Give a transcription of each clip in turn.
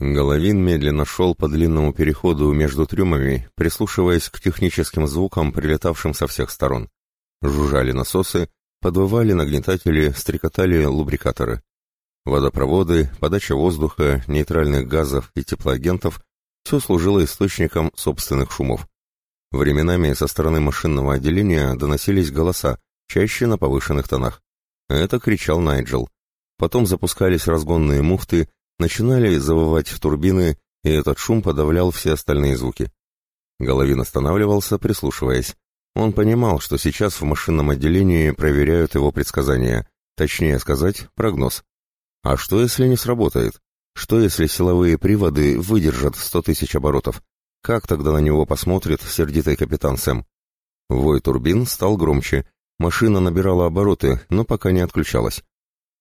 Головин медленно шел по длинному переходу между трюмами, прислушиваясь к техническим звукам, прилетавшим со всех сторон. Жужжали насосы, подвывали нагнетатели, стрекотали лубрикаторы. Водопроводы, подача воздуха, нейтральных газов и теплоагентов – все служило источником собственных шумов. Временами со стороны машинного отделения доносились голоса, чаще на повышенных тонах. Это кричал Найджел. Потом запускались разгонные муфты, начинали завывать турбины, и этот шум подавлял все остальные звуки. Головин останавливался, прислушиваясь. Он понимал, что сейчас в машинном отделении проверяют его предсказания, точнее сказать, прогноз. А что, если не сработает? Что, если силовые приводы выдержат сто тысяч оборотов? Как тогда на него посмотрит сердитый капитан Сэм? Вой турбин стал громче, машина набирала обороты, но пока не отключалась.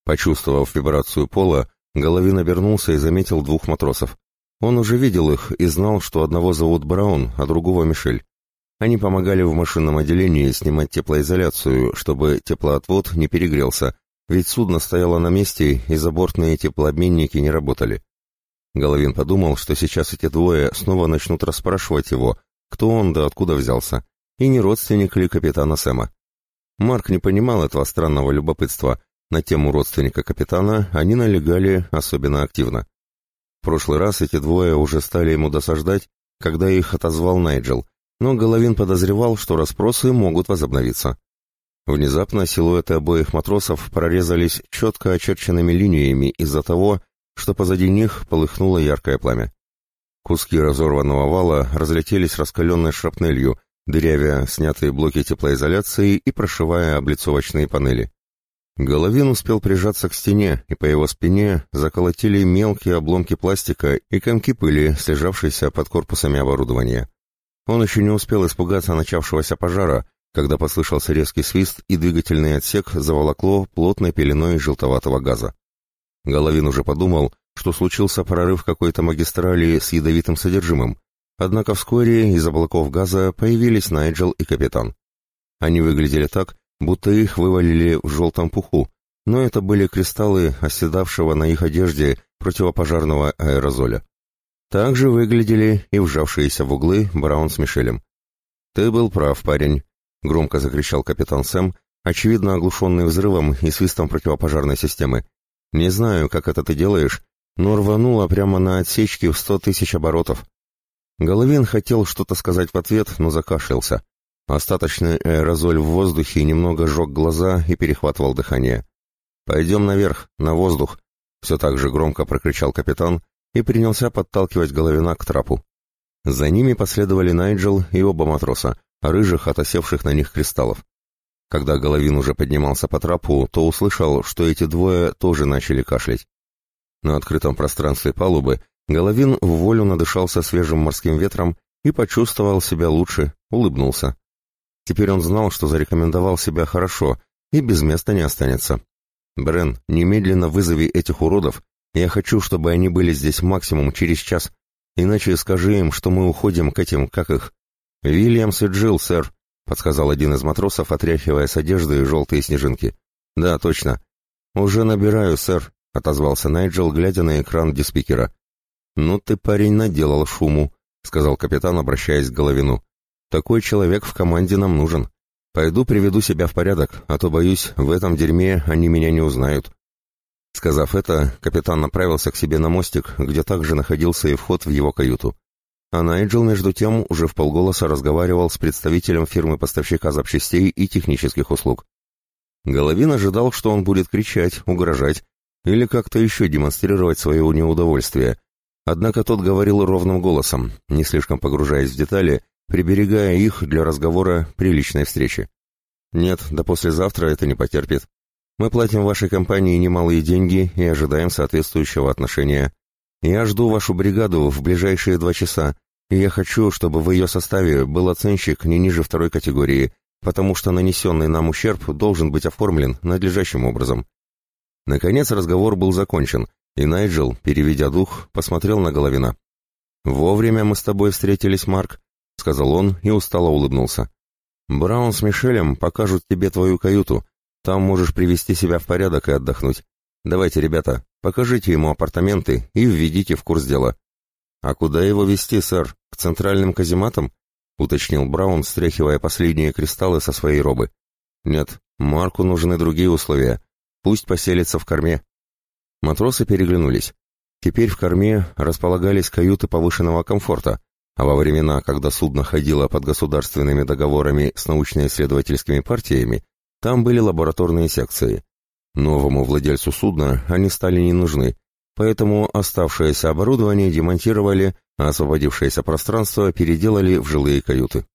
Почувствовав вибрацию пола, Головин обернулся и заметил двух матросов. Он уже видел их и знал, что одного зовут Браун, а другого Мишель. Они помогали в машинном отделении снимать теплоизоляцию, чтобы теплоотвод не перегрелся, ведь судно стояло на месте, и забортные теплообменники не работали. Головин подумал, что сейчас эти двое снова начнут расспрашивать его, кто он да откуда взялся, и не родственник ли капитана Сэма. Марк не понимал этого странного любопытства, на тему родственника капитана они налегали особенно активно. В прошлый раз эти двое уже стали ему досаждать, когда их отозвал Найджел, но Головин подозревал, что расспросы могут возобновиться. Внезапно силуэты обоих матросов прорезались четко очерченными линиями из-за того, что позади них полыхнуло яркое пламя. Куски разорванного вала разлетелись раскаленной шрапнелью, дырявя снятые блоки теплоизоляции и прошивая облицовочные панели. Головин успел прижаться к стене, и по его спине заколотили мелкие обломки пластика и комки пыли, слежавшиеся под корпусами оборудования. Он еще не успел испугаться начавшегося пожара, когда послышался резкий свист, и двигательный отсек заволокло плотной пеленой желтоватого газа. Головин уже подумал, что случился прорыв какой-то магистрали с ядовитым содержимым, однако вскоре из облаков газа появились Найджел и капитан. Они выглядели так, будто их вывалили в желтом пуху, но это были кристаллы оседавшего на их одежде противопожарного аэрозоля. Так же выглядели и вжавшиеся в углы Браун с Мишелем. «Ты был прав, парень», — громко закричал капитан Сэм, очевидно оглушенный взрывом и свистом противопожарной системы. «Не знаю, как это ты делаешь, но рвануло прямо на отсечке в сто тысяч оборотов». Головин хотел что-то сказать в ответ, но закашлялся. Остаточный аэрозоль в воздухе немного жег глаза и перехватывал дыхание. «Пойдем наверх, на воздух», — все так же громко прокричал капитан и принялся подталкивать Головина к трапу. За ними последовали Найджел и оба матроса, рыжих от осевших на них кристаллов. Когда Головин уже поднимался по трапу, то услышал, что эти двое тоже начали кашлять. На открытом пространстве палубы Головин в волю надышался свежим морским ветром и почувствовал себя лучше, улыбнулся. Теперь он знал, что зарекомендовал себя хорошо и без места не останется. «Брен, немедленно вызови этих уродов. Я хочу, чтобы они были здесь максимум через час. Иначе скажи им, что мы уходим к этим, как их...» «Вильямс и Джилл, сэр», — подсказал один из матросов, отряхивая с одежды желтые снежинки. «Да, точно». «Уже набираю, сэр», — отозвался Найджел, глядя на экран диспикера. «Ну ты, парень, наделал шуму», — сказал капитан, обращаясь к Головину. Такой человек в команде нам нужен. Пойду приведу себя в порядок, а то, боюсь, в этом дерьме они меня не узнают». Сказав это, капитан направился к себе на мостик, где также находился и вход в его каюту. А Найджел, между тем, уже в полголоса разговаривал с представителем фирмы-поставщика запчастей и технических услуг. Головин ожидал, что он будет кричать, угрожать или как-то еще демонстрировать свое неудовольствие. Однако тот говорил ровным голосом, не слишком погружаясь в детали приберегая их для разговора при личной встрече. Нет, до послезавтра это не потерпит. Мы платим вашей компании немалые деньги и ожидаем соответствующего отношения. Я жду вашу бригаду в ближайшие два часа, и я хочу, чтобы в ее составе был оценщик не ниже второй категории, потому что нанесенный нам ущерб должен быть оформлен надлежащим образом. Наконец разговор был закончен, и Найджел, переведя дух, посмотрел на Головина. «Вовремя мы с тобой встретились, Марк, — сказал он и устало улыбнулся. «Браун с Мишелем покажут тебе твою каюту. Там можешь привести себя в порядок и отдохнуть. Давайте, ребята, Покажите ему апартаменты и введите в курс дела». «А куда его вести, сэр? К центральным казематам?» — уточнил Браун, стряхивая последние кристаллы со своей робы. «Нет, Марку нужны другие условия. Пусть поселится в корме». Матросы переглянулись. Теперь в корме располагались каюты повышенного комфорта, а во времена, когда судно ходило под государственными договорами с научно-исследовательскими партиями, там были лабораторные секции. Новому владельцу судна они стали не нужны, поэтому оставшееся оборудование демонтировали, а освободившееся пространство переделали в жилые каюты.